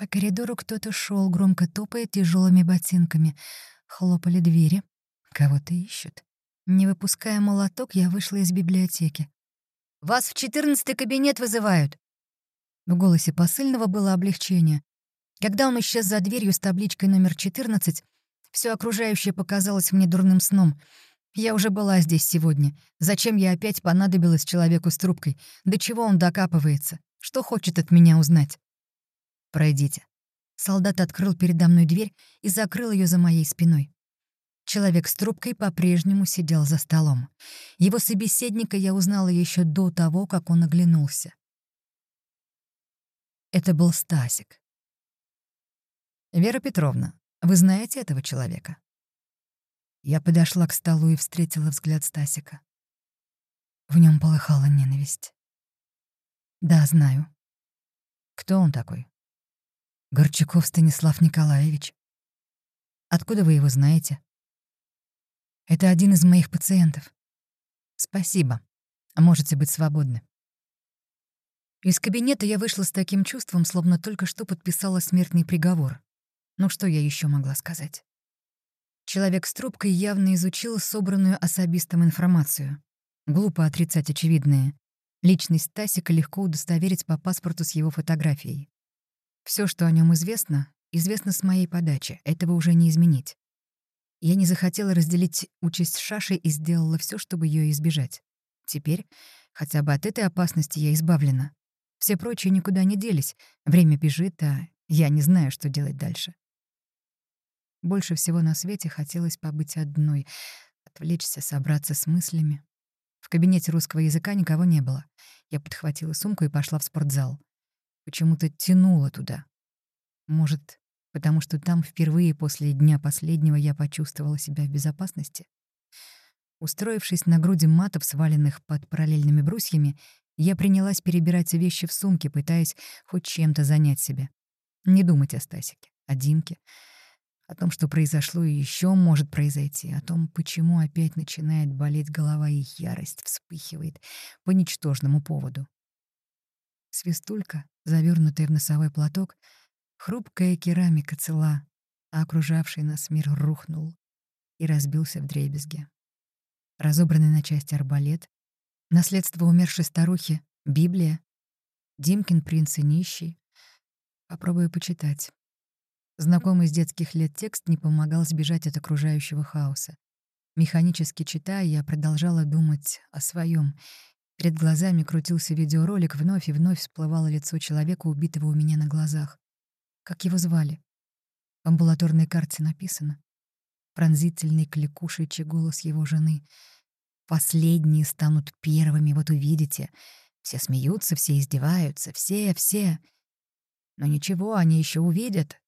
По коридору кто-то шел, громко топая тяжелыми ботинками. Хлопали двери. Кого-то ищут. Не выпуская молоток, я вышла из библиотеки. «Вас в четырнадцатый кабинет вызывают!» В голосе посыльного было облегчение. Когда он исчез за дверью с табличкой номер 14, все окружающее показалось мне дурным сном. Я уже была здесь сегодня. Зачем я опять понадобилась человеку с трубкой? До чего он докапывается? Что хочет от меня узнать? «Пройдите». Солдат открыл передо мной дверь и закрыл ее за моей спиной. Человек с трубкой по-прежнему сидел за столом. Его собеседника я узнала еще до того, как он оглянулся. Это был Стасик. «Вера Петровна, вы знаете этого человека?» Я подошла к столу и встретила взгляд Стасика. В нем полыхала ненависть. «Да, знаю». «Кто он такой?» Горчаков Станислав Николаевич. Откуда вы его знаете? Это один из моих пациентов. Спасибо. Можете быть свободны. Из кабинета я вышла с таким чувством, словно только что подписала смертный приговор. Ну что я еще могла сказать? Человек с трубкой явно изучил собранную особистом информацию. Глупо отрицать очевидное. Личность Тасика легко удостоверить по паспорту с его фотографией. Все, что о нем известно, известно с моей подачи. Этого уже не изменить. Я не захотела разделить участь Шаши и сделала все, чтобы ее избежать. Теперь хотя бы от этой опасности я избавлена. Все прочие никуда не делись. Время бежит, а я не знаю, что делать дальше. Больше всего на свете хотелось побыть одной, отвлечься, собраться с мыслями. В кабинете русского языка никого не было. Я подхватила сумку и пошла в спортзал почему-то тянуло туда. Может, потому что там впервые после дня последнего я почувствовала себя в безопасности? Устроившись на груди матов, сваленных под параллельными брусьями, я принялась перебирать вещи в сумке, пытаясь хоть чем-то занять себя. Не думать о Стасике, о Димке, о том, что произошло и еще может произойти, о том, почему опять начинает болеть голова и ярость вспыхивает по ничтожному поводу. Свистулька, завернутая в носовой платок, хрупкая керамика цела, а окружавший нас мир рухнул и разбился в дребезге. Разобранный на части арбалет, наследство умершей старухи, Библия, Димкин принц и нищий. Попробую почитать. Знакомый с детских лет текст не помогал сбежать от окружающего хаоса. Механически читая, я продолжала думать о своем Перед глазами крутился видеоролик, вновь и вновь всплывало лицо человека, убитого у меня на глазах. Как его звали? В амбулаторной карте написано. Пронзительный кликушечий голос его жены. «Последние станут первыми, вот увидите. Все смеются, все издеваются, все, все. Но ничего, они еще увидят».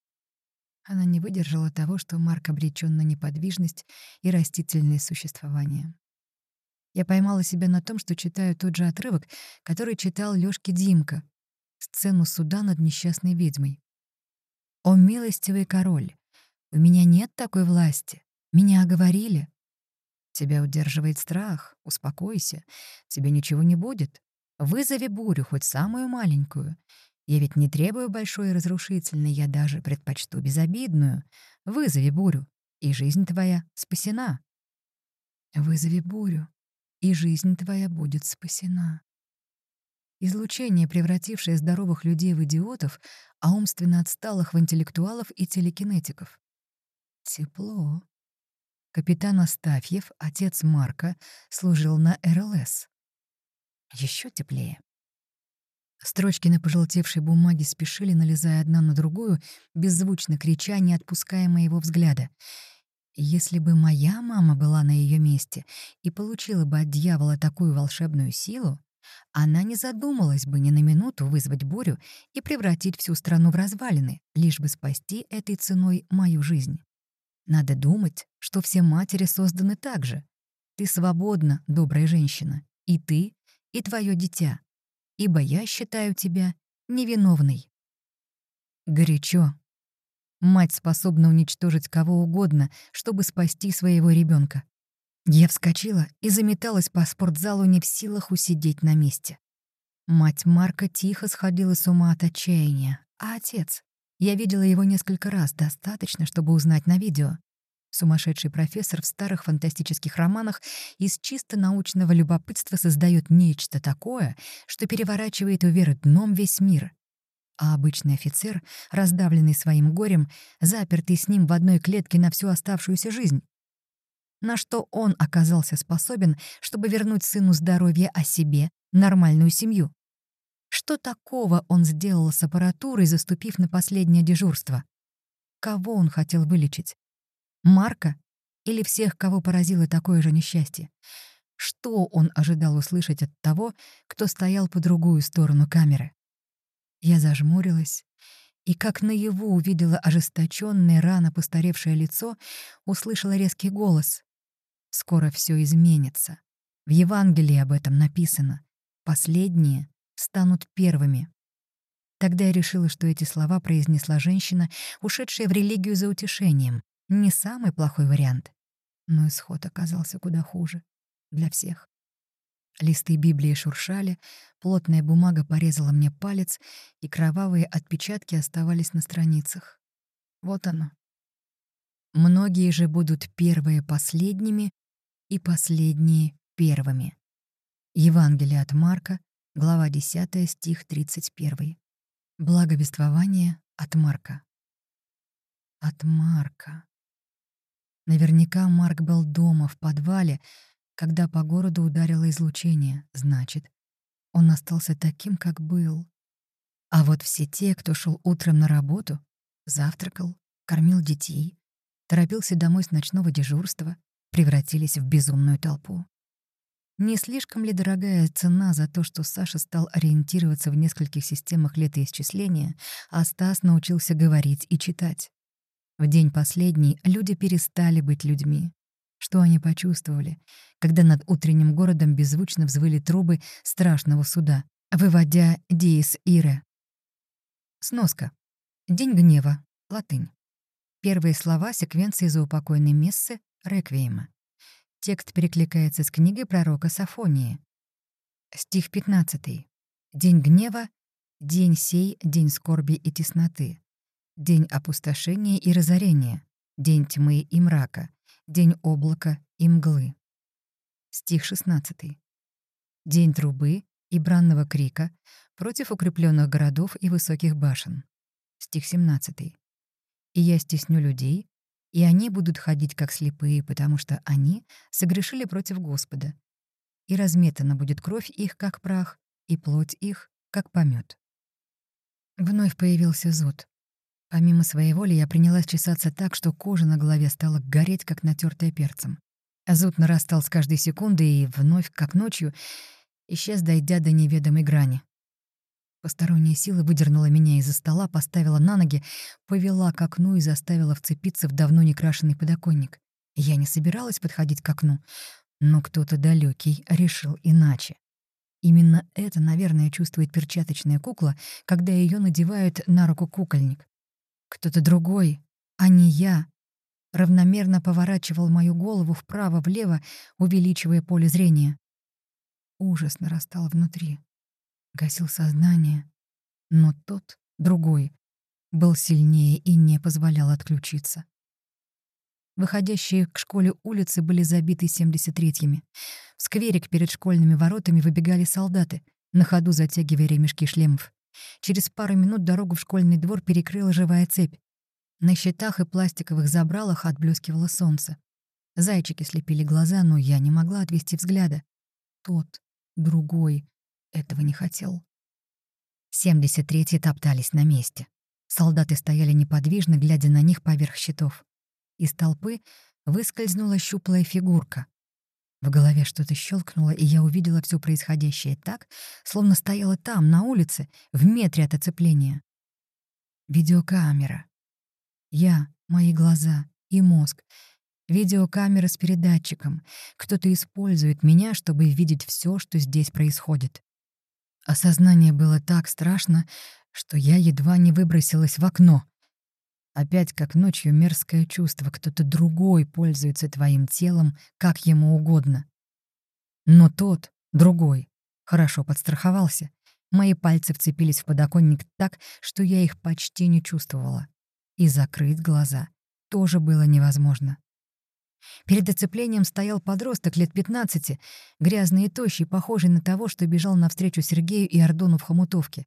Она не выдержала того, что Марк обречен на неподвижность и растительное существование. Я поймала себя на том, что читаю тот же отрывок, который читал Лёшке Димка, сцену суда над несчастной ведьмой. «О, милостивый король, у меня нет такой власти. Меня оговорили. Тебя удерживает страх. Успокойся. Тебе ничего не будет. Вызови бурю, хоть самую маленькую. Я ведь не требую большой и разрушительной, я даже предпочту безобидную. Вызови бурю, и жизнь твоя спасена. Вызови бурю и жизнь твоя будет спасена. Излучение, превратившее здоровых людей в идиотов, а умственно отсталых в интеллектуалов и телекинетиков. Тепло. Капитан Астафьев, отец Марка, служил на РЛС. Еще теплее. Строчки на пожелтевшей бумаге спешили, налезая одна на другую, беззвучно крича, не отпуская моего взгляда — если бы моя мама была на ее месте и получила бы от дьявола такую волшебную силу, она не задумалась бы ни на минуту вызвать бурю и превратить всю страну в развалины, лишь бы спасти этой ценой мою жизнь. Надо думать, что все матери созданы так же. Ты свободна, добрая женщина, и ты, и твое дитя, ибо я считаю тебя невиновной. Горячо, Мать способна уничтожить кого угодно, чтобы спасти своего ребенка. Я вскочила и заметалась по спортзалу не в силах усидеть на месте. Мать Марка тихо сходила с ума от отчаяния, а отец? Я видела его несколько раз, достаточно, чтобы узнать на видео. Сумасшедший профессор в старых фантастических романах из чисто научного любопытства создает нечто такое, что переворачивает вверх дном весь мир. А обычный офицер, раздавленный своим горем, запертый с ним в одной клетке на всю оставшуюся жизнь. На что он оказался способен, чтобы вернуть сыну здоровье о себе, нормальную семью? Что такого он сделал с аппаратурой, заступив на последнее дежурство? Кого он хотел вылечить? Марка? Или всех, кого поразило такое же несчастье? Что он ожидал услышать от того, кто стоял по другую сторону камеры? Я зажмурилась и, как наяву увидела ожесточенное, рано постаревшее лицо, услышала резкий голос. «Скоро все изменится. В Евангелии об этом написано. Последние станут первыми». Тогда я решила, что эти слова произнесла женщина, ушедшая в религию за утешением, не самый плохой вариант. Но исход оказался куда хуже. Для всех. Листы Библии шуршали, плотная бумага порезала мне палец, и кровавые отпечатки оставались на страницах. Вот оно. Многие же будут первые последними и последние первыми. Евангелие от Марка, глава 10, стих 31. Благовествование от Марка. От Марка. Наверняка Марк был дома, в подвале, когда по городу ударило излучение. Значит, он остался таким, как был. А вот все те, кто шел утром на работу, завтракал, кормил детей, торопился домой с ночного дежурства, превратились в безумную толпу. Не слишком ли дорогая цена за то, что Саша стал ориентироваться в нескольких системах летоисчисления, а Стас научился говорить и читать? В день последний люди перестали быть людьми. Что они почувствовали, когда над утренним городом беззвучно взвыли трубы страшного суда, выводя «Диес Ире». Сноска. День гнева. Латынь. Первые слова секвенции заупокойной мессы «Реквиема». Текст перекликается с книгой пророка Сафонии. Стих 15. День гнева, день сей, день скорби и тесноты. День опустошения и разорения, день тьмы и мрака, день облака и мглы. Стих 16. День трубы и бранного крика против укрепленных городов и высоких башен. Стих 17. «И я стесню людей, и они будут ходить как слепые, потому что они согрешили против Господа. И разметана будет кровь их, как прах, и плоть их, как помет. Вновь появился зуд. Помимо своей воли я принялась чесаться так, что кожа на голове стала гореть, как натертая перцем. А зуд нарастал с каждой секунды и вновь, как ночью, исчез, дойдя до неведомой грани. Посторонняя сила выдернула меня из-за стола, поставила на ноги, повела к окну и заставила вцепиться в давно некрашенный подоконник. Я не собиралась подходить к окну, но кто-то далекий решил иначе. Именно это, наверное, чувствует перчаточная кукла, когда ее надевают на руку кукольник. Кто-то другой, а не я, равномерно поворачивал мою голову вправо-влево, увеличивая поле зрения. Ужас нарастал внутри. Гасил сознание. Но тот, другой, был сильнее и не позволял отключиться. Выходящие к школе улицы были забиты 73-ми. В скверик перед школьными воротами выбегали солдаты, на ходу затягивая ремешки шлемов. Через пару минут дорогу в школьный двор перекрыла живая цепь. На щитах и пластиковых забралах отблескивало солнце. Зайчики слепили глаза, но я не могла отвести взгляда. Тот, другой, этого не хотел. 73-й топтались на месте. Солдаты стояли неподвижно, глядя на них поверх щитов. Из толпы выскользнула щуплая фигурка. В голове что-то щелкнуло, и я увидела все происходящее так, словно стояла там, на улице, в метре от оцепления. Видеокамера. Я, мои глаза и мозг. Видеокамера с передатчиком. Кто-то использует меня, чтобы видеть все, что здесь происходит. Осознание было так страшно, что я едва не выбросилась в окно. Опять как ночью мерзкое чувство, кто-то другой пользуется твоим телом, как ему угодно. Но тот, другой, хорошо подстраховался. Мои пальцы вцепились в подоконник так, что я их почти не чувствовала. И закрыть глаза тоже было невозможно. Перед оцеплением стоял подросток лет 15, грязный и тощий, похожий на того, что бежал навстречу Сергею и Ордону в хомутовке.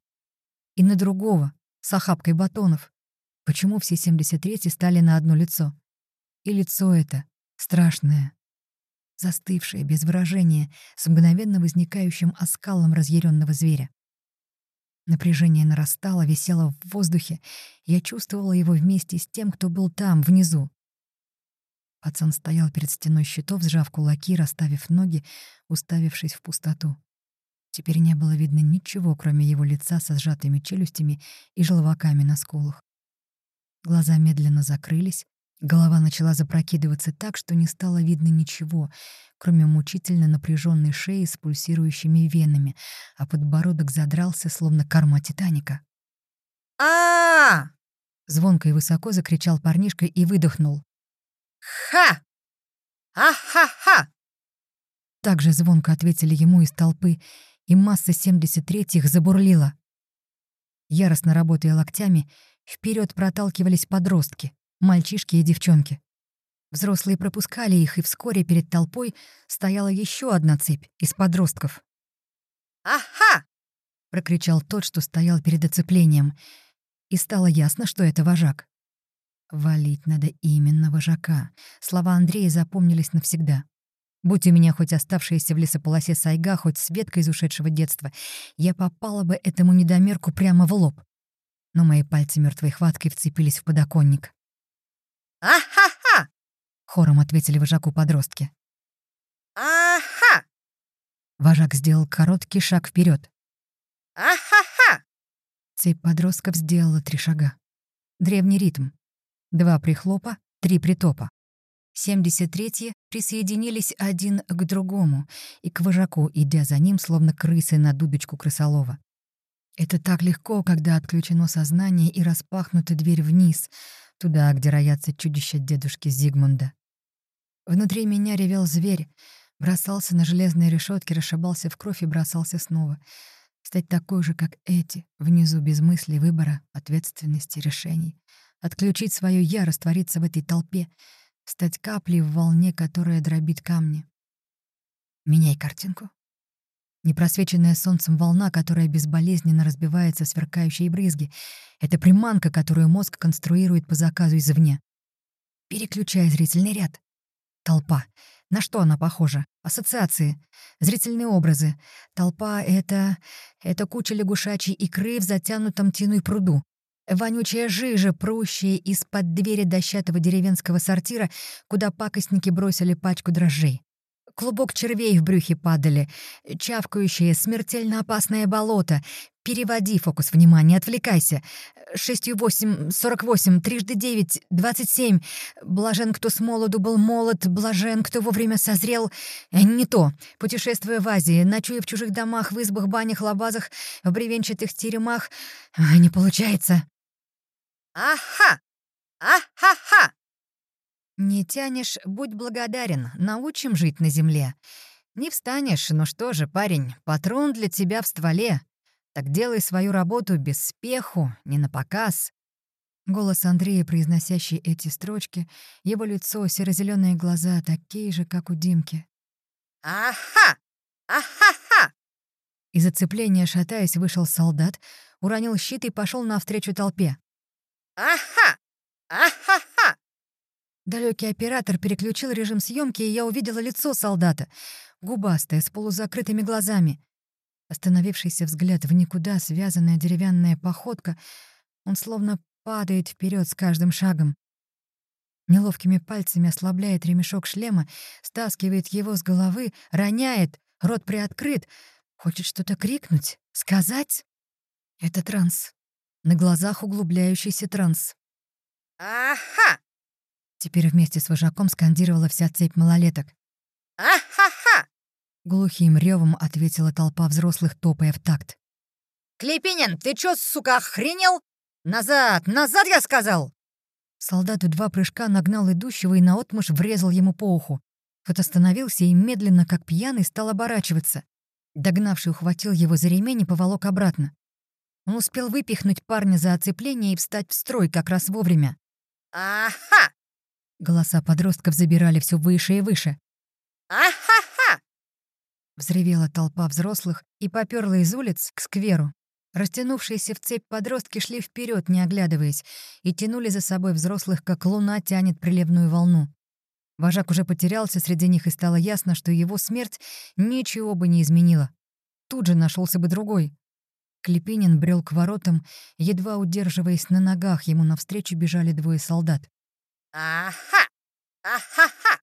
И на другого, с охапкой батонов. Почему все 73 стали на одно лицо? И лицо это страшное, застывшее, без выражения, с мгновенно возникающим оскалом разъяренного зверя. Напряжение нарастало, висело в воздухе. Я чувствовала его вместе с тем, кто был там, внизу. Пацан стоял перед стеной щитов, сжав кулаки, расставив ноги, уставившись в пустоту. Теперь не было видно ничего, кроме его лица со сжатыми челюстями и желваками на скулах. Глаза медленно закрылись, голова начала запрокидываться так, что не стало видно ничего, кроме мучительно напряженной шеи с пульсирующими венами, а подбородок задрался, словно корма Титаника. а Звонко и высоко закричал парнишка и выдохнул. Ха! А-ха-ха! Также звонко ответили ему из толпы, и масса 73-х забурлила. Яростно работая локтями, вперед проталкивались подростки, мальчишки и девчонки. Взрослые пропускали их, и вскоре перед толпой стояла еще одна цепь из подростков. Ага! прокричал тот, что стоял перед оцеплением, и стало ясно, что это вожак. Валить надо именно вожака. Слова Андрея запомнились навсегда. Будь у меня хоть оставшаяся в лесополосе сайга, хоть Светка из ушедшего детства, я попала бы этому недомерку прямо в лоб. Но мои пальцы мертвой хваткой вцепились в подоконник. А-ха-ха! Хором ответили вожаку подростки. Ага! Вожак сделал короткий шаг вперед. А-ха-ха! Цепь подростков сделала три шага. Древний ритм. Два прихлопа, три притопа. 73-е присоединились один к другому и к вожаку, идя за ним, словно крысы на дудочку крысолова. Это так легко, когда отключено сознание и распахнута дверь вниз, туда, где роятся чудища дедушки Зигмунда. Внутри меня ревел зверь, бросался на железные решетки, расшибался в кровь и бросался снова. Стать такой же, как эти, внизу без мысли, выбора, ответственности, решений. Отключить свою «я», раствориться в этой толпе — стать каплей в волне, которая дробит камни. Меняй картинку. Непросвеченная солнцем волна, которая безболезненно разбивается в сверкающие брызги. Это приманка, которую мозг конструирует по заказу извне. Переключай зрительный ряд. Толпа. На что она похожа? Ассоциации. Зрительные образы. Толпа — это... это куча лягушачьей икры в затянутом тиной пруду. Вонючая жижа, прущая из-под двери дощатого деревенского сортира, куда пакостники бросили пачку дрожжей. Клубок червей в брюхе падали, чавкающее, смертельно опасное болото. Переводи фокус внимания, отвлекайся. Шестью восемь, сорок восемь, трижды девять, двадцать семь. Блажен, кто с молоду был молод, блажен, кто вовремя созрел. Э, не то. Путешествуя в Азии, ночуя в чужих домах, в избах, банях, лабазах, в бревенчатых теремах. Не получается. Ага! А-ха-ха! Не тянешь — будь благодарен, научим жить на земле. Не встанешь, ну что же, парень, патрон для тебя в стволе. Так делай свою работу без спеху, не на показ. Голос Андрея, произносящий эти строчки, его лицо, серо-зелёные глаза, такие же, как у Димки. Ага! А-ха-ха! Из оцепления, шатаясь, вышел солдат, уронил щит и пошел навстречу толпе. Ага! А-ха-ха! Далекий оператор переключил режим съемки, и я увидела лицо солдата, губастое, с полузакрытыми глазами. Остановившийся взгляд в никуда, связанная деревянная походка, он словно падает вперед с каждым шагом. Неловкими пальцами ослабляет ремешок шлема, стаскивает его с головы, роняет, рот приоткрыт. Хочет что-то крикнуть, сказать? Это транс. На глазах углубляющийся транс. Ага! Теперь вместе с вожаком скандировала вся цепь малолеток. А-ха-ха! Глухим ревом ответила толпа взрослых, топая в такт. Клепинин, ты чё, сука, охренел? Назад, назад, я сказал! Солдат в два прыжка нагнал идущего и наотмашь врезал ему по уху. Тот остановился и медленно, как пьяный, стал оборачиваться. Догнавший ухватил его за ремень и поволок обратно. Он успел выпихнуть парня за оцепление и встать в строй как раз вовремя. Ага! Голоса подростков забирали все выше и выше. Ахаха! Взревела толпа взрослых и поперла из улиц к скверу. Растянувшиеся в цепь подростки шли вперед, не оглядываясь, и тянули за собой взрослых, как луна тянет приливную волну. Вожак уже потерялся среди них, и стало ясно, что его смерть ничего бы не изменила. Тут же нашелся бы другой. Клепинин брел к воротам, едва удерживаясь на ногах, ему навстречу бежали двое солдат. Ага! Ахаха!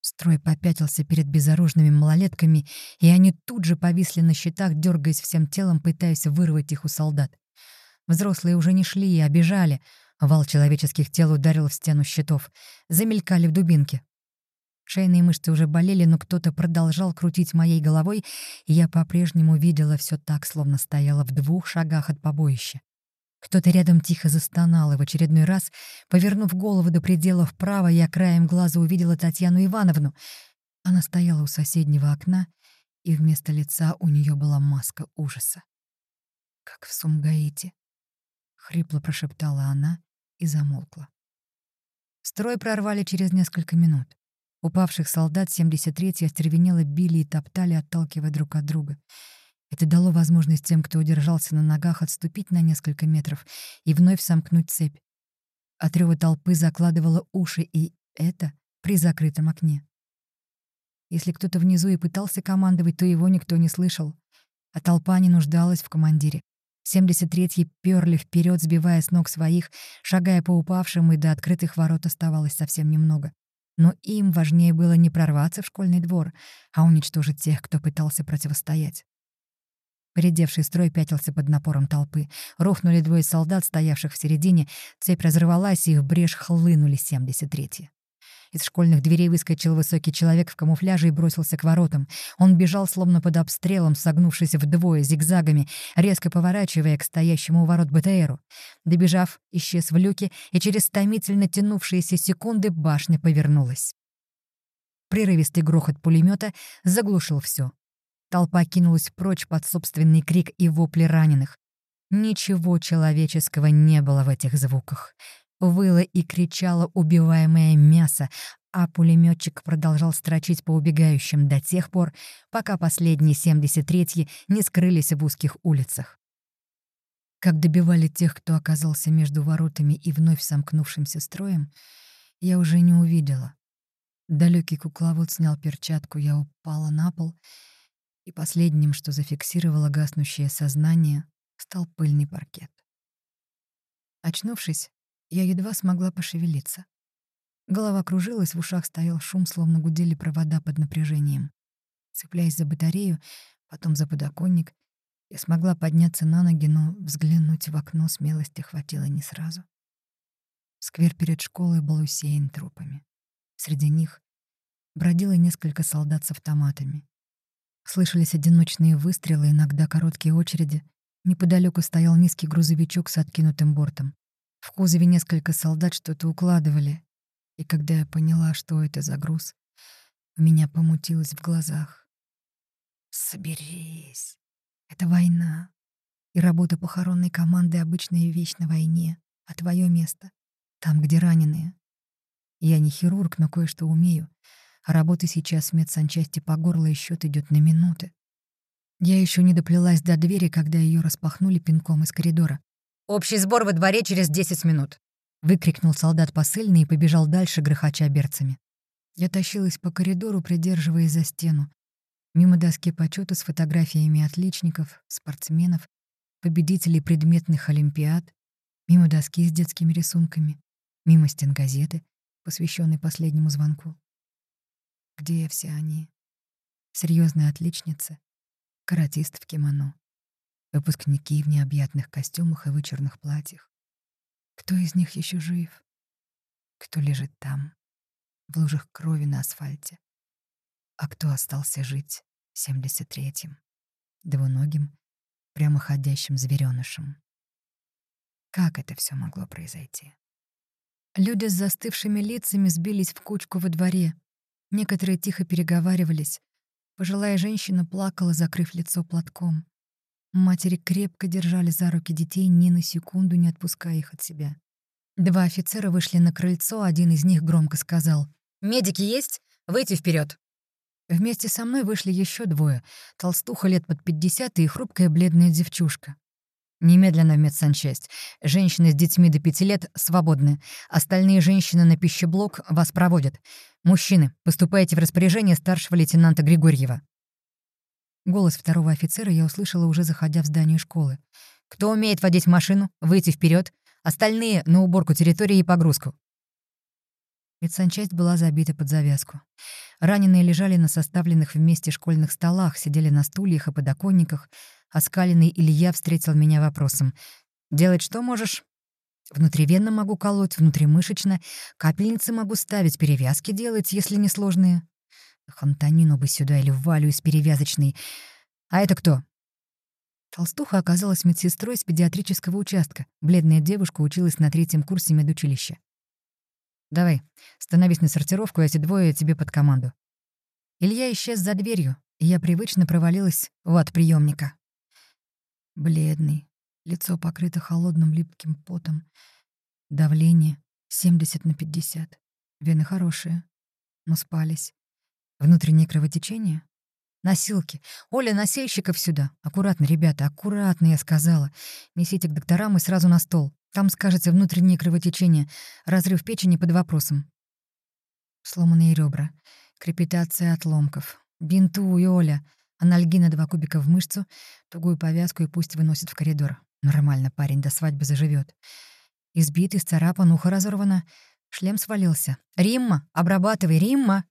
Строй попятился перед безоружными малолетками, и они тут же повисли на щитах, дергаясь всем телом, пытаясь вырвать их у солдат. Взрослые уже не шли, а бежали. Вал человеческих тел ударил в стену щитов. Замелькали в дубинке. Шейные мышцы уже болели, но кто-то продолжал крутить моей головой, и я по-прежнему видела все так, словно стояла в двух шагах от побоища. Кто-то рядом тихо застонал, и в очередной раз, повернув голову до предела вправо, я краем глаза увидела Татьяну Ивановну. Она стояла у соседнего окна, и вместо лица у нее была маска ужаса. «Как в Сумгаите», — хрипло прошептала она и замолкла. Строй прорвали через несколько минут. Упавших солдат 73-й остервенело били и топтали, отталкивая друг от друга — это дало возможность тем, кто удержался на ногах, отступить на несколько метров и вновь сомкнуть цепь. От рёва толпы закладывало уши, и это при закрытом окне. Если кто-то внизу и пытался командовать, то его никто не слышал. А толпа не нуждалась в командире. 73-й пёрли вперед, сбивая с ног своих, шагая по упавшим, и до открытых ворот оставалось совсем немного. Но им важнее было не прорваться в школьный двор, а уничтожить тех, кто пытался противостоять. Поредевший строй пятился под напором толпы. Рухнули двое солдат, стоявших в середине. Цепь разорвалась, и в брешь хлынули 73-е. Из школьных дверей выскочил высокий человек в камуфляже и бросился к воротам. Он бежал, словно под обстрелом, согнувшись вдвое зигзагами, резко поворачивая к стоящему у ворот БТРу. Добежав, исчез в люке, и через томительно тянувшиеся секунды башня повернулась. Прерывистый грохот пулемета заглушил все. Толпа кинулась прочь под собственный крик и вопли раненых. Ничего человеческого не было в этих звуках. Выло и кричало убиваемое мясо, а пулеметчик продолжал строчить по убегающим до тех пор, пока последние 73-й не скрылись в узких улицах. Как добивали тех, кто оказался между воротами и вновь сомкнувшимся строем, я уже не увидела. Далекий кукловод снял перчатку, я упала на пол — и последним, что зафиксировало гаснущее сознание, стал пыльный паркет. Очнувшись, я едва смогла пошевелиться. Голова кружилась, в ушах стоял шум, словно гудели провода под напряжением. Цепляясь за батарею, потом за подоконник, я смогла подняться на ноги, но взглянуть в окно смелости хватило не сразу. Сквер перед школой был усеян трупами. Среди них бродило несколько солдат с автоматами. Слышались одиночные выстрелы, иногда короткие очереди. Неподалеку стоял низкий грузовичок с откинутым бортом. В кузове несколько солдат что-то укладывали. И когда я поняла, что это за груз, у меня помутилось в глазах. «Соберись. Это война. И работа похоронной команды — обычная вещь на войне. А твое место — там, где раненые. Я не хирург, но кое-что умею а работы сейчас в медсанчасти по горло и счет идет на минуты. Я еще не доплелась до двери, когда ее распахнули пинком из коридора. «Общий сбор во дворе через 10 минут», — выкрикнул солдат посыльный и побежал дальше, грохоча берцами. Я тащилась по коридору, придерживаясь за стену. Мимо доски почета с фотографиями отличников, спортсменов, победителей предметных олимпиад, мимо доски с детскими рисунками, мимо стен газеты, посвященной последнему звонку. Где все они? Серьезные отличницы, каратист в кимоно, выпускники в необъятных костюмах и вычурных платьях. Кто из них еще жив? Кто лежит там, в лужах крови на асфальте? А кто остался жить 73-м, двуногим, прямоходящим зверёнышем? Как это все могло произойти? Люди с застывшими лицами сбились в кучку во дворе, Некоторые тихо переговаривались. Пожилая женщина плакала, закрыв лицо платком. Матери крепко держали за руки детей, ни на секунду не отпуская их от себя. Два офицера вышли на крыльцо, один из них громко сказал «Медики есть? Выйти вперед. Вместе со мной вышли еще двое — толстуха лет под 50 и хрупкая бледная девчушка. Немедленно в медсанчасть. Женщины с детьми до пяти лет свободны. Остальные женщины на пищеблок вас проводят. Мужчины, поступайте в распоряжение старшего лейтенанта Григорьева. Голос второго офицера я услышала, уже заходя в здание школы. «Кто умеет водить машину? Выйти вперед. Остальные — на уборку территории и погрузку». Медсанчасть была забита под завязку. Раненые лежали на составленных вместе школьных столах, сидели на стульях и подоконниках. Оскаленный Илья встретил меня вопросом. «Делать что можешь?» «Внутривенно могу колоть, внутримышечно. Капельницы могу ставить, перевязки делать, если не сложные». Хантонину бы сюда или Валю из перевязочной. А это кто? Толстуха оказалась медсестрой с педиатрического участка. Бледная девушка училась на третьем курсе медучилища. «Давай, становись на сортировку, эти двое тебе под команду». Илья исчез за дверью, и я привычно провалилась в ад приемника. Бледный, лицо покрыто холодным липким потом. Давление 70 на 50. Вены хорошие, но спались. Внутреннее кровотечение? Носилки. Оля, носильщиков сюда. Аккуратно, ребята, аккуратно, я сказала. Несите к докторам и сразу на стол. Там скажете внутреннее кровотечение. Разрыв печени под вопросом. Сломанные ребра. Крепитация отломков. Бинтуй, Оля. Анальгина два кубика в мышцу, тугую повязку и пусть выносит в коридор. Нормально парень до свадьбы заживет. Избит, исцарапан, ухо разорвано. Шлем свалился. «Римма! Обрабатывай, Римма!»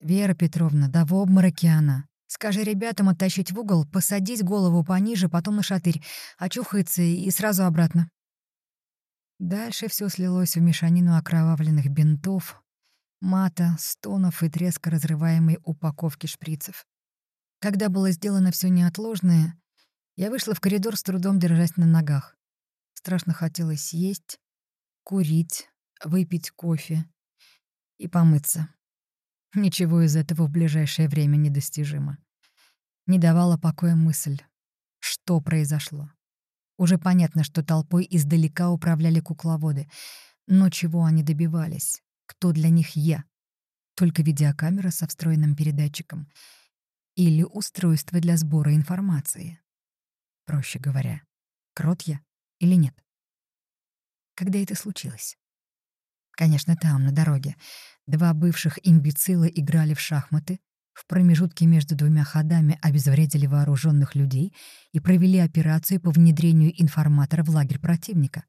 «Вера Петровна, да в обмороке она. Скажи ребятам оттащить в угол, посадить голову пониже, потом на шатырь, очухается и сразу обратно». Дальше все слилось в мешанину окровавленных бинтов, мата, стонов и треска разрываемой упаковки шприцев. Когда было сделано все неотложное, я вышла в коридор с трудом держась на ногах. Страшно хотелось есть, курить, выпить кофе и помыться. Ничего из этого в ближайшее время недостижимо. Не давала покоя мысль. Что произошло? Уже понятно, что толпой издалека управляли кукловоды. Но чего они добивались? Кто для них я? Только видеокамера со встроенным передатчиком. Или устройство для сбора информации. Проще говоря, крот я или нет? Когда это случилось? Конечно, там, на дороге. Два бывших имбецила играли в шахматы, в промежутке между двумя ходами обезвредили вооруженных людей и провели операцию по внедрению информатора в лагерь противника.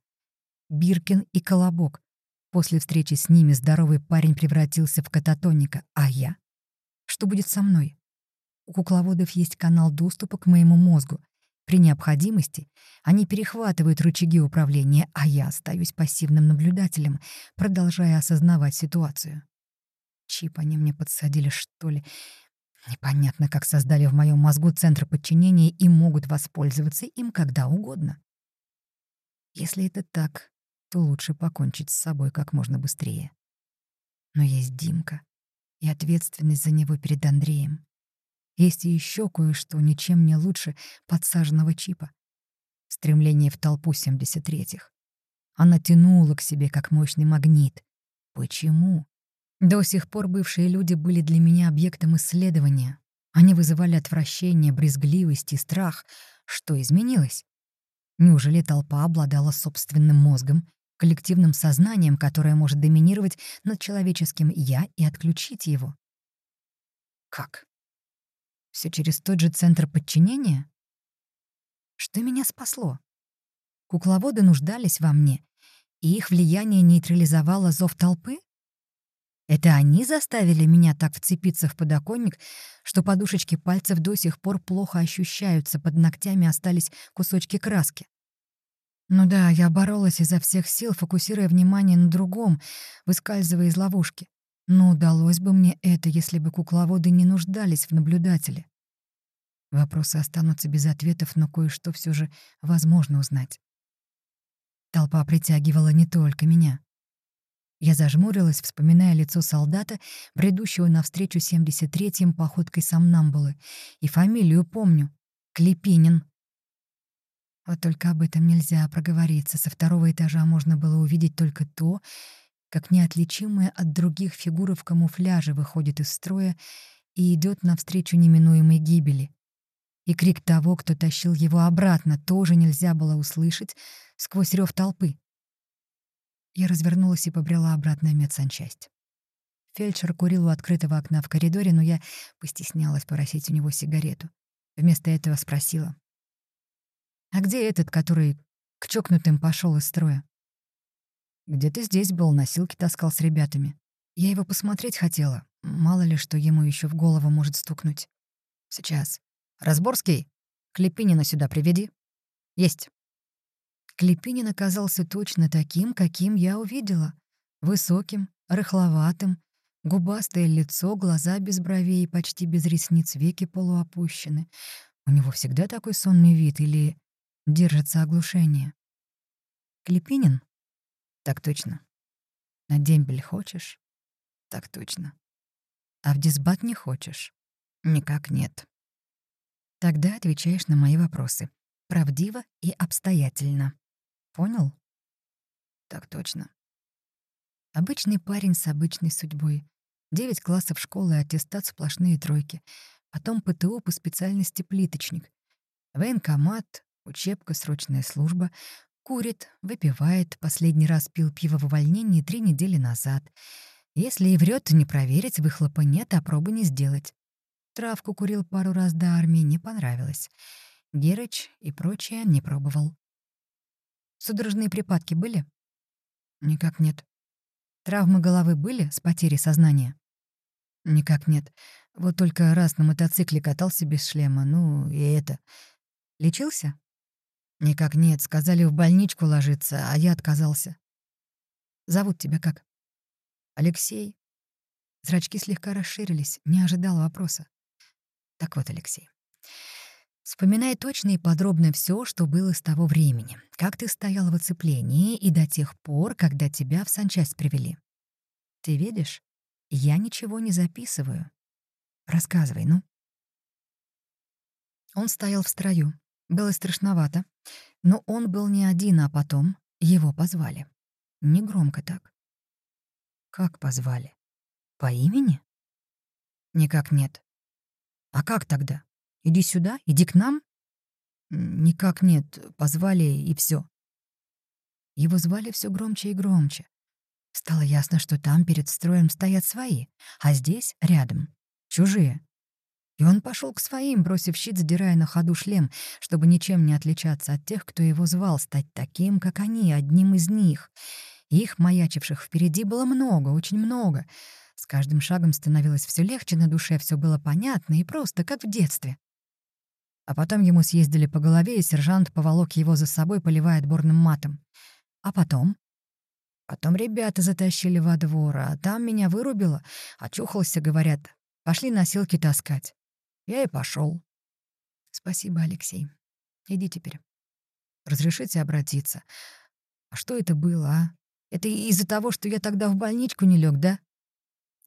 Биркин и Колобок. После встречи с ними здоровый парень превратился в кататоника, а я? Что будет со мной? У кукловодов есть канал доступа к моему мозгу, при необходимости они перехватывают рычаги управления, а я остаюсь пассивным наблюдателем, продолжая осознавать ситуацию. Чип они мне подсадили, что ли? Непонятно, как создали в моем мозгу центр подчинения и могут воспользоваться им когда угодно. Если это так, то лучше покончить с собой как можно быстрее. Но есть Димка и ответственность за него перед Андреем. Есть и еще кое-что, ничем не лучше подсаженного чипа. Стремление в толпу 73-х. Она тянула к себе, как мощный магнит. Почему? До сих пор бывшие люди были для меня объектом исследования. Они вызывали отвращение, брезгливость и страх. Что изменилось? Неужели толпа обладала собственным мозгом, коллективным сознанием, которое может доминировать над человеческим «я» и отключить его? Как? Все через тот же центр подчинения? Что меня спасло? Кукловоды нуждались во мне, и их влияние нейтрализовало зов толпы? Это они заставили меня так вцепиться в подоконник, что подушечки пальцев до сих пор плохо ощущаются, под ногтями остались кусочки краски. Ну да, я боролась изо всех сил, фокусируя внимание на другом, выскальзывая из ловушки. Но удалось бы мне это, если бы кукловоды не нуждались в наблюдателе. Вопросы останутся без ответов, но кое-что все же возможно узнать. Толпа притягивала не только меня. Я зажмурилась, вспоминая лицо солдата, бредущего навстречу 73-м походкой сомнамбулы. И фамилию помню — Клепинин. Вот только об этом нельзя проговориться. Со второго этажа можно было увидеть только то, как неотличимая от других фигура в камуфляже выходит из строя и идет навстречу неминуемой гибели. И крик того, кто тащил его обратно, тоже нельзя было услышать сквозь рев толпы. Я развернулась и побрела обратно в медсанчасть. Фельдшер курил у открытого окна в коридоре, но я постеснялась попросить у него сигарету. Вместо этого спросила. «А где этот, который к чокнутым пошел из строя?» «Где-то здесь был, носилки таскал с ребятами. Я его посмотреть хотела. Мало ли, что ему еще в голову может стукнуть. Сейчас. Разборский, Клепинина сюда приведи. Есть». Клепинин оказался точно таким, каким я увидела. Высоким, рыхловатым, губастое лицо, глаза без бровей, почти без ресниц, веки полуопущены. У него всегда такой сонный вид или держится оглушение? Клепинин? Так точно. На дембель хочешь? Так точно. А в дисбат не хочешь? Никак нет. Тогда отвечаешь на мои вопросы. Правдиво и обстоятельно. Понял? Так точно. Обычный парень с обычной судьбой. Девять классов школы, аттестат, сплошные тройки. Потом ПТУ по специальности плиточник. Военкомат, учебка, срочная служба. Курит, выпивает. Последний раз пил пиво в увольнении три недели назад. Если и врет, не проверить, выхлопа нет, а пробы не сделать. Травку курил пару раз до армии, не понравилось. Герыч и прочее не пробовал. Судорожные припадки были? Никак нет. Травмы головы были с потерей сознания? Никак нет. Вот только раз на мотоцикле катался без шлема, ну и это. Лечился? Никак нет. Сказали в больничку ложиться, а я отказался. Зовут тебя как? Алексей. Зрачки слегка расширились, не ожидал вопроса. Так вот, Алексей. Вспоминай точно и подробно все, что было с того времени, как ты стоял в оцеплении и до тех пор, когда тебя в санчасть привели. Ты видишь, я ничего не записываю. Рассказывай, ну. Он стоял в строю. Было страшновато. Но он был не один, а потом его позвали. Негромко так. Как позвали? По имени? Никак нет. А как тогда? Иди сюда, иди к нам?» «Никак нет, позвали, и все. Его звали все громче и громче. Стало ясно, что там перед строем стоят свои, а здесь, рядом, чужие. И он пошел к своим, бросив щит, задирая на ходу шлем, чтобы ничем не отличаться от тех, кто его звал, стать таким, как они, одним из них. Их, маячивших впереди, было много, очень много. С каждым шагом становилось все легче на душе, все было понятно и просто, как в детстве. А потом ему съездили по голове, и сержант поволок его за собой, поливая отборным матом. А потом? Потом ребята затащили во двор, а там меня вырубило. Очухался, говорят. Пошли носилки таскать. Я и пошел. Спасибо, Алексей. Иди теперь. Разрешите обратиться. А что это было, а? Это из-за того, что я тогда в больничку не лег, да?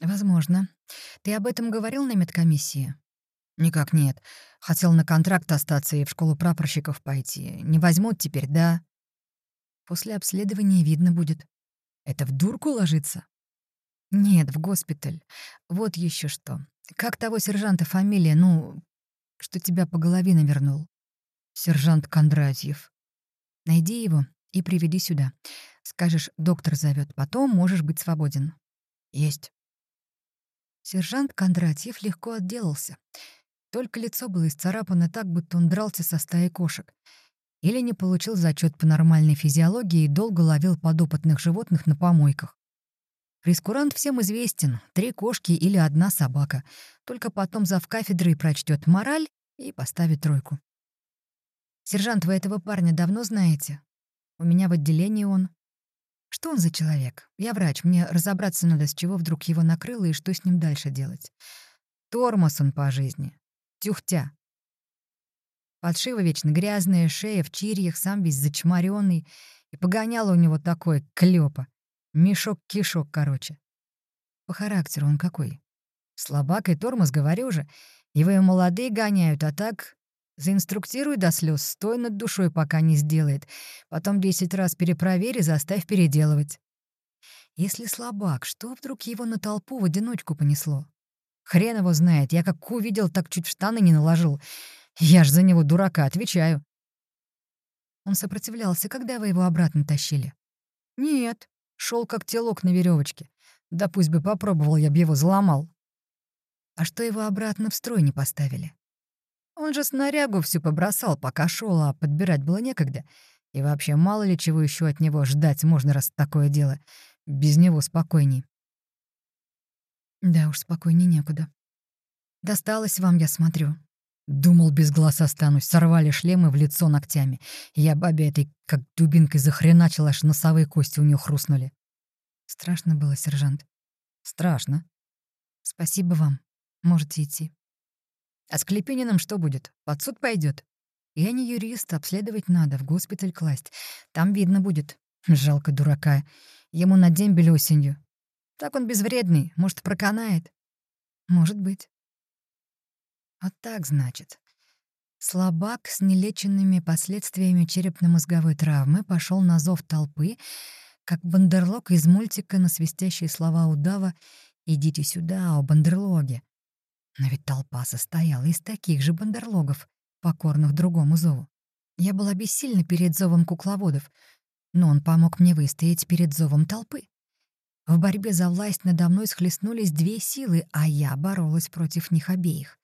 Возможно. Ты об этом говорил на медкомиссии? «Никак нет. Хотел на контракт остаться и в школу прапорщиков пойти. Не возьмут теперь, да?» «После обследования видно будет. Это в дурку ложится?» «Нет, в госпиталь. Вот еще что. Как того сержанта фамилия, ну, что тебя по голове навернул?» «Сержант Кондратьев». «Найди его и приведи сюда. Скажешь, доктор зовет, потом можешь быть свободен». «Есть». Сержант Кондратьев легко отделался. Только лицо было исцарапано так, будто он дрался со стаей кошек. Или не получил зачет по нормальной физиологии и долго ловил подопытных животных на помойках. Прескурант всем известен — три кошки или одна собака. Только потом зав кафедры прочтет мораль и поставит тройку. «Сержант, вы этого парня давно знаете? У меня в отделении он. Что он за человек? Я врач, мне разобраться надо, с чего вдруг его накрыло и что с ним дальше делать. Тормоз он по жизни тюхтя. Подшива вечно грязная, шея в чирьях, сам весь зачмаренный, и погоняло у него такое клёпа. Мешок-кишок, короче. По характеру он какой? Слабак и тормоз, говорю же. Его и молодые гоняют, а так Заинструктируй до слез, стой над душой, пока не сделает. Потом десять раз перепроверь и заставь переделывать. Если слабак, что вдруг его на толпу в одиночку понесло? Хрен его знает, я как увидел, так чуть штаны не наложил. Я ж за него дурака отвечаю. Он сопротивлялся, когда вы его обратно тащили? Нет, шел как телок на веревочке. Да пусть бы попробовал, я бы его заломал. А что его обратно в строй не поставили? Он же снарягу всю побросал, пока шел, а подбирать было некогда. И вообще, мало ли чего еще от него ждать можно, раз такое дело. Без него спокойней. Да уж, спокойней некуда. Досталось вам, я смотрю. Думал, без глаз останусь. Сорвали шлемы в лицо ногтями. Я бабе этой, как дубинкой, захреначила, аж носовые кости у нее хрустнули. Страшно было, сержант. Страшно. Спасибо вам. Можете идти. А с Клепининым что будет? Под суд пойдет? Я не юрист, обследовать надо, в госпиталь класть. Там видно будет. Жалко дурака. Ему на дембель осенью. Так он безвредный, может, проканает. Может быть. Вот так, значит. Слабак с нелеченными последствиями черепно-мозговой травмы пошел на зов толпы, как бандерлог из мультика на свистящие слова удава «Идите сюда, о бандерлоге». Но ведь толпа состояла из таких же бандерлогов, покорных другому зову. Я была бессильна перед зовом кукловодов, но он помог мне выстоять перед зовом толпы. В борьбе за власть надо мной схлестнулись две силы, а я боролась против них обеих.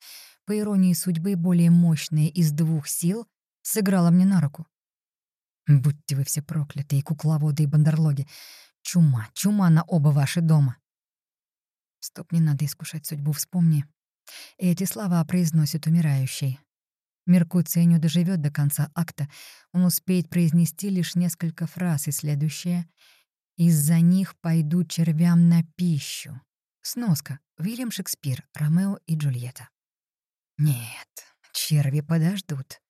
По иронии судьбы, более мощная из двух сил сыграла мне на руку. Будьте вы все проклятые, кукловоды и бандерлоги. Чума, чума на оба ваши дома. Стоп, не надо искушать судьбу, вспомни. Эти слова произносит умирающий. Меркуций не доживет до конца акта, он успеет произнести лишь несколько фраз, и следующее «Из-за них пойду червям на пищу». Сноска. Вильям Шекспир, Ромео и Джульетта. Нет, черви подождут.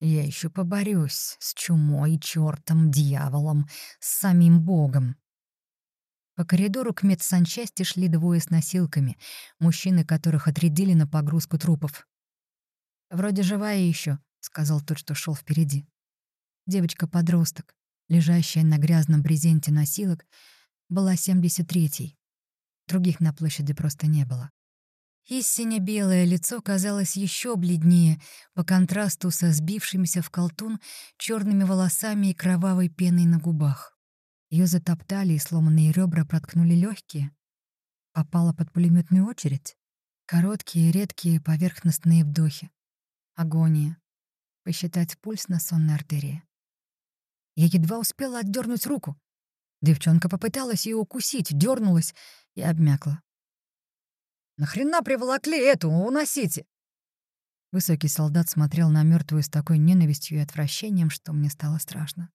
Я еще поборюсь с чумой, чертом, дьяволом, с самим Богом. По коридору к медсанчасти шли двое с носилками, мужчины которых отрядили на погрузку трупов. «Вроде живая еще, сказал тот, что шел впереди. Девочка-подросток, лежащая на грязном брезенте носилок, была 73-й. Других на площади просто не было. Истинно белое лицо казалось еще бледнее по контрасту со сбившимися в колтун черными волосами и кровавой пеной на губах. Ее затоптали, и сломанные ребра проткнули легкие. Попала под пулеметную очередь. Короткие, редкие поверхностные вдохи. Агония. Посчитать пульс на сонной артерии. Я едва успела отдернуть руку. Девчонка попыталась ее укусить, дернулась и обмякла. «Нахрена приволокли эту? Уносите!» Высокий солдат смотрел на мертвую с такой ненавистью и отвращением, что мне стало страшно.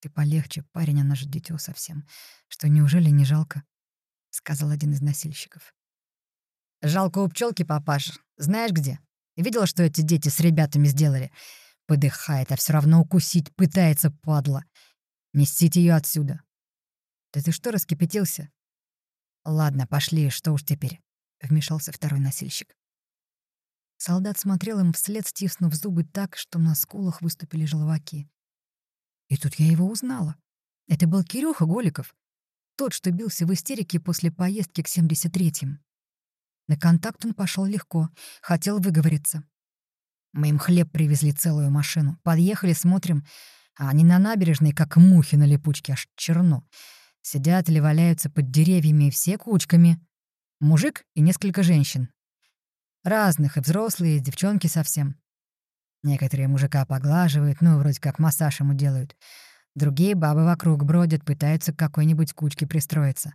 «Ты полегче, парень, она же дитё совсем. Что, неужели не жалко?» — сказал один из носильщиков. «Жалко у пчелки, папаша. Знаешь где? Видела, что эти дети с ребятами сделали? Подыхает, а все равно укусить пытается, падла. Несите ее отсюда». «Да ты что раскипятился?» «Ладно, пошли, что уж теперь?» — вмешался второй носильщик. Солдат смотрел им вслед, стиснув зубы так, что на скулах выступили желваки. И тут я его узнала. Это был Кирюха Голиков, тот, что бился в истерике после поездки к 73-м. На контакт он пошел легко, хотел выговориться. Мы им хлеб привезли целую машину. Подъехали, смотрим, а они на набережной, как мухи на липучке, аж черно. Сидят или валяются под деревьями все кучками. Мужик и несколько женщин. Разных, и взрослые, и девчонки совсем. Некоторые мужика поглаживают, ну, вроде как массаж ему делают. Другие бабы вокруг бродят, пытаются к какой-нибудь кучке пристроиться.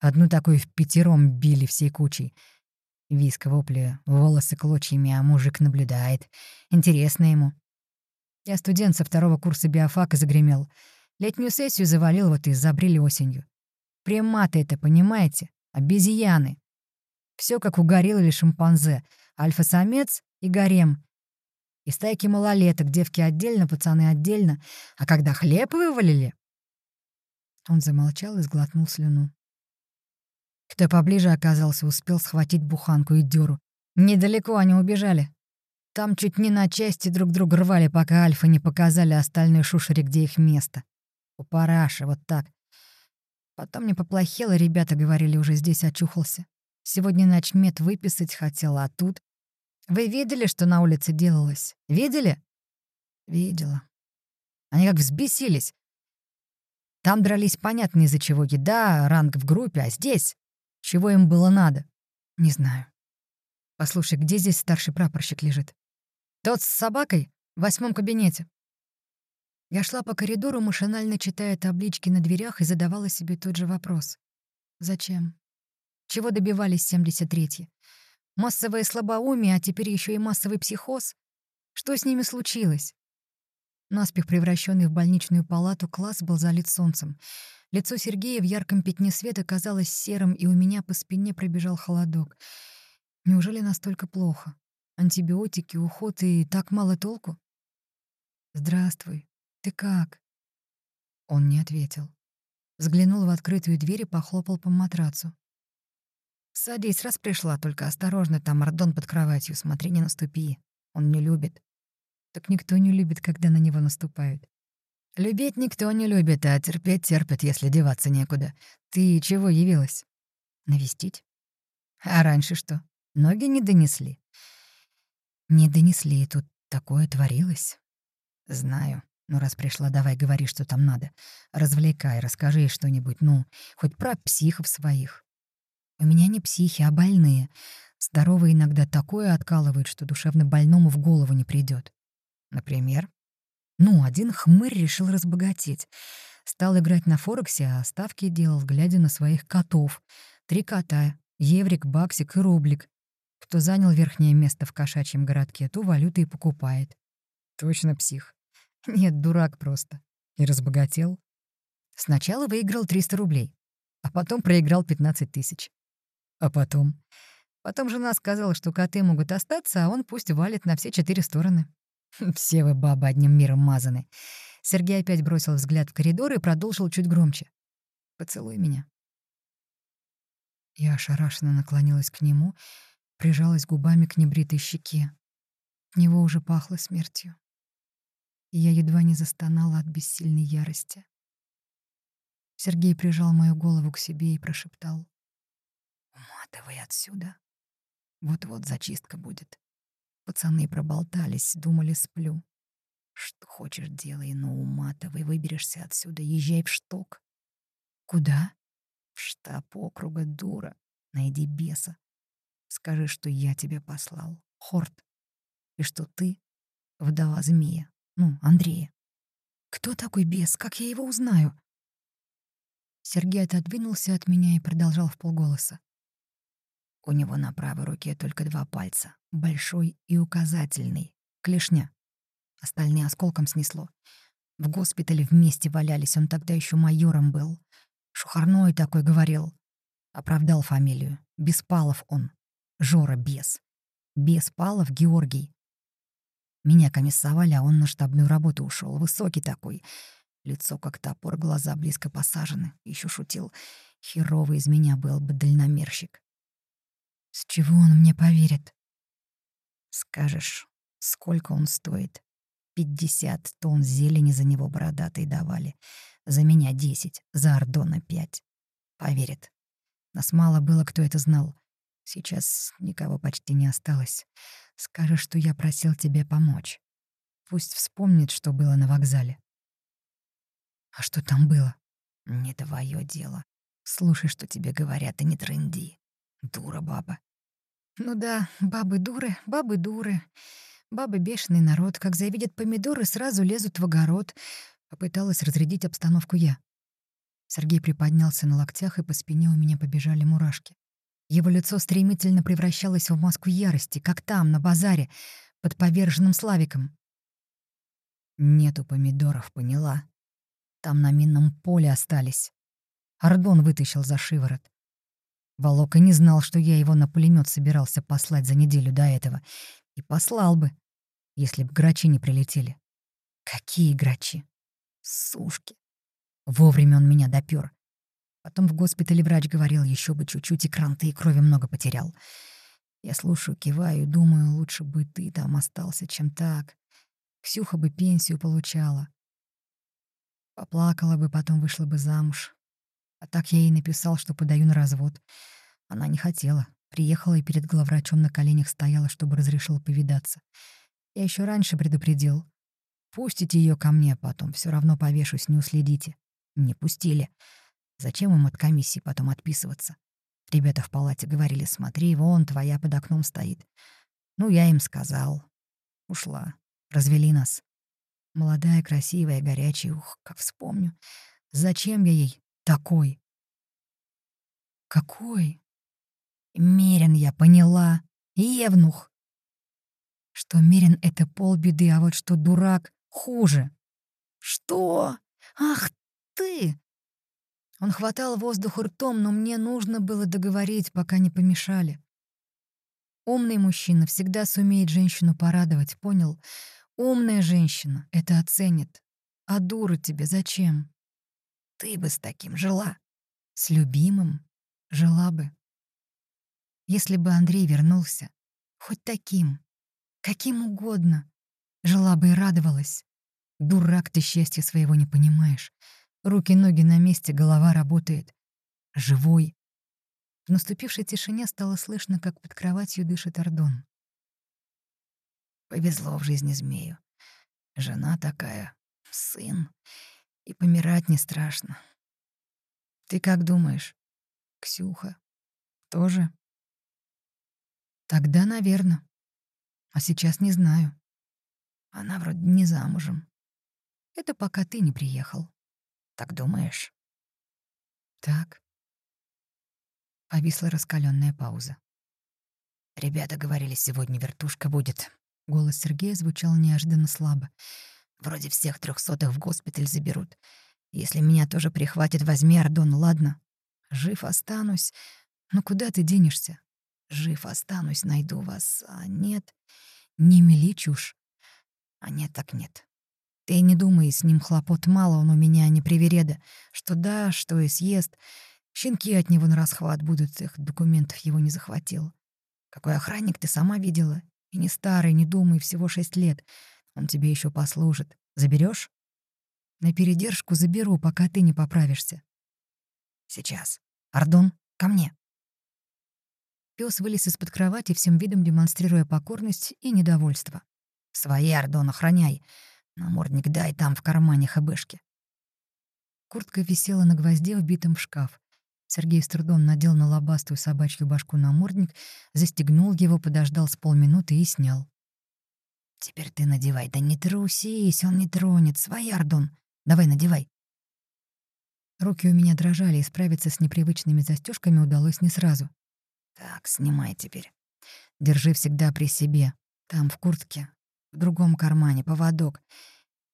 Одну такую в пятером били всей кучей. Виск вопли, волосы клочьями, а мужик наблюдает. Интересно ему. Я студент со второго курса биофака загремел. Летнюю сессию завалил вот и забрили осенью. Приматы это, понимаете? Обезьяны. Все как у горилл или шимпанзе. Альфа-самец и гарем. И стайки малолеток, девки отдельно, пацаны отдельно. А когда хлеб вывалили... Он замолчал и сглотнул слюну. Кто поближе оказался, успел схватить буханку и дёру. Недалеко они убежали. Там чуть не на части друг друга рвали, пока альфа не показали остальной шушере, где их место. У параши, вот так. Потом не поплохело, ребята говорили, уже здесь очухался. Сегодня ночмет выписать хотела, а тут... Вы видели, что на улице делалось? Видели? Видела. Они как взбесились. Там дрались понятно из-за чего. Еда, ранг в группе, а здесь... Чего им было надо? Не знаю. Послушай, где здесь старший прапорщик лежит? Тот с собакой в восьмом кабинете. Я шла по коридору, машинально читая таблички на дверях и задавала себе тот же вопрос. Зачем? Чего добивались 73-й? Массовое слабоумие, а теперь еще и массовый психоз? Что с ними случилось? Наспех превращенный в больничную палату, класс был залит солнцем. Лицо Сергея в ярком пятне света казалось серым, и у меня по спине пробежал холодок. Неужели настолько плохо? Антибиотики, уход и так мало толку? «Здравствуй. Ты как?» Он не ответил. Взглянул в открытую дверь и похлопал по матрацу. «Садись, раз пришла, только осторожно, там Ардон под кроватью, смотри, не наступи. Он не любит». Так никто не любит, когда на него наступают. Любить никто не любит, а терпеть терпит, если деваться некуда. Ты чего явилась? Навестить? А раньше что? Ноги не донесли? Не донесли, тут такое творилось. Знаю. Ну, раз пришла, давай говори, что там надо. Развлекай, расскажи ей что-нибудь, ну, хоть про психов своих. У меня не психи, а больные. Здоровые иногда такое откалывают, что душевно больному в голову не придет. Например? Ну, один хмырь решил разбогатеть. Стал играть на Форексе, а ставки делал, глядя на своих котов. Три кота — еврик, баксик и рублик. Кто занял верхнее место в кошачьем городке, ту валюту и покупает. Точно псих. Нет, дурак просто. И разбогател. Сначала выиграл 300 рублей, а потом проиграл 15 тысяч. А потом? Потом жена сказала, что коты могут остаться, а он пусть валит на все четыре стороны. Все вы, бабы, одним миром мазаны. Сергей опять бросил взгляд в коридор и продолжил чуть громче. «Поцелуй меня». Я ошарашенно наклонилась к нему, прижалась губами к небритой щеке. От него уже пахло смертью. И я едва не застонала от бессильной ярости. Сергей прижал мою голову к себе и прошептал. «Уматывай отсюда. Вот-вот зачистка будет. Пацаны проболтались, думали, сплю. Что хочешь, делай, но уматывай, выберешься отсюда, езжай в шток. Куда? В штаб округа, дура. Найди беса. Скажи, что я тебя послал, Хорт. И что ты — вдова змея, ну, Андрея. Кто такой бес? Как я его узнаю? Сергей отодвинулся от меня и продолжал в полголоса. У него на правой руке только два пальца, большой и указательный, клешня. Остальные осколком снесло. В госпитале вместе валялись, он тогда еще майором был. Шухарной такой говорил. Оправдал фамилию. Беспалов он. Жора Бес. Беспалов Георгий. Меня комиссовали, а он на штабную работу ушел. Высокий такой. Лицо как топор, глаза близко посажены. Еще шутил. Херовый из меня был бы дальномерщик. С чего он мне поверит? Скажешь, сколько он стоит? Пятьдесят тонн зелени за него бородатые давали. За меня десять, за Ордона пять. Поверит. Нас мало было, кто это знал. Сейчас никого почти не осталось. Скажешь, что я просил тебе помочь. Пусть вспомнит, что было на вокзале. А что там было? Не твое дело. Слушай, что тебе говорят, и не тренди. Дура баба. Ну да, бабы дуры, бабы дуры. Бабы бешеный народ, как завидят помидоры, сразу лезут в огород. Попыталась разрядить обстановку я. Сергей приподнялся на локтях, и по спине у меня побежали мурашки. Его лицо стремительно превращалось в маску ярости, как там, на базаре, под поверженным Славиком. «Нету помидоров, поняла. Там на минном поле остались». Ардон вытащил за шиворот. Волока не знал, что я его на пулемет собирался послать за неделю до этого. И послал бы, если б грачи не прилетели. Какие грачи? Сушки. Вовремя он меня допер. Потом в госпитале врач говорил, еще бы чуть-чуть, и кранты, и крови много потерял. Я слушаю, киваю, думаю, лучше бы ты там остался, чем так. Ксюха бы пенсию получала. Поплакала бы, потом вышла бы замуж. А так я ей написал, что подаю на развод. Она не хотела. Приехала и перед главврачом на коленях стояла, чтобы разрешил повидаться. Я еще раньше предупредил. Пустите ее ко мне, потом все равно повешусь, не уследите. Не пустили. Зачем им от комиссии потом отписываться? Ребята в палате говорили, смотри, вон твоя под окном стоит. Ну, я им сказал. Ушла. Развели нас. Молодая, красивая, горячая, ух, как вспомню. Зачем я ей такой? Какой? Мерин я поняла. Евнух. Что Мерин — это полбеды, а вот что дурак — хуже. Что? Ах ты! Он хватал воздух ртом, но мне нужно было договорить, пока не помешали. Умный мужчина всегда сумеет женщину порадовать, понял? Умная женщина это оценит. А дура тебе зачем? Ты бы с таким жила. С любимым жила бы. Если бы Андрей вернулся, хоть таким, каким угодно, жила бы и радовалась. Дурак ты счастья своего не понимаешь. Руки-ноги на месте, голова работает. Живой. В наступившей тишине стало слышно, как под кроватью дышит Ордон. Повезло в жизни змею. Жена такая, сын. И помирать не страшно. Ты как думаешь, Ксюха? Тоже? Тогда, наверное. А сейчас не знаю. Она вроде не замужем. Это пока ты не приехал. Так думаешь? Так. Повисла раскаленная пауза. Ребята говорили, сегодня вертушка будет. Голос Сергея звучал неожиданно слабо. Вроде всех трехсотых в госпиталь заберут. Если меня тоже прихватит, возьми Ордон, ладно? Жив останусь. Но куда ты денешься? Жив останусь, найду вас. А нет, не мели чушь. А нет, так нет. Ты не думай, с ним хлопот мало, он у меня не привереда. Что да, что и съест. Щенки от него на расхват будут, их документов его не захватил. Какой охранник ты сама видела? И не старый, не думай, всего шесть лет. Он тебе еще послужит. Заберешь? На передержку заберу, пока ты не поправишься. Сейчас. Ардон, ко мне. Пес вылез из-под кровати, всем видом демонстрируя покорность и недовольство. «Свои, Ардон, охраняй. Намордник дай там в кармане хэбэшки. Куртка висела на гвозде, вбитом в шкаф. Сергей с трудом надел на лобастую собачью башку намордник, застегнул его, подождал с полминуты и снял. «Теперь ты надевай. Да не трусись, он не тронет. Своярдон. Давай, надевай». Руки у меня дрожали, и справиться с непривычными застежками удалось не сразу. «Так, снимай теперь. Держи всегда при себе. Там, в куртке, в другом кармане поводок.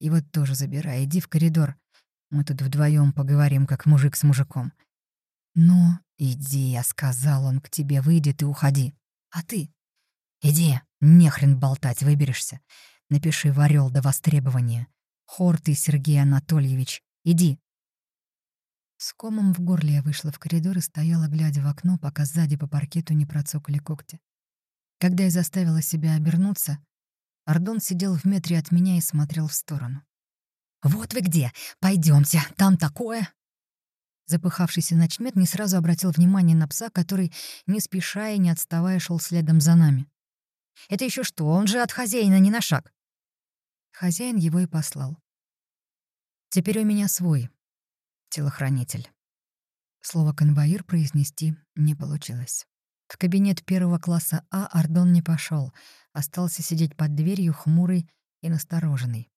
И вот тоже забирай, иди в коридор. Мы тут вдвоем поговорим, как мужик с мужиком. Но иди, я сказал, он к тебе выйдет и уходи. А ты? Иди, нехрен болтать, выберешься. Напиши в орел до востребования. Хор ты, Сергей Анатольевич, иди. С комом в горле я вышла в коридор и стояла, глядя в окно, пока сзади по паркету не процокали когти. Когда я заставила себя обернуться, Ардон сидел в метре от меня и смотрел в сторону. «Вот вы где! Пойдемте, там такое!» Запыхавшийся ночмет не сразу обратил внимание на пса, который, не спеша и не отставая, шел следом за нами. «Это еще что? Он же от хозяина не на шаг!» Хозяин его и послал. «Теперь у меня свой телохранитель». Слово «конвоир» произнести не получилось. В кабинет первого класса А Ардон не пошел, остался сидеть под дверью хмурый и настороженный.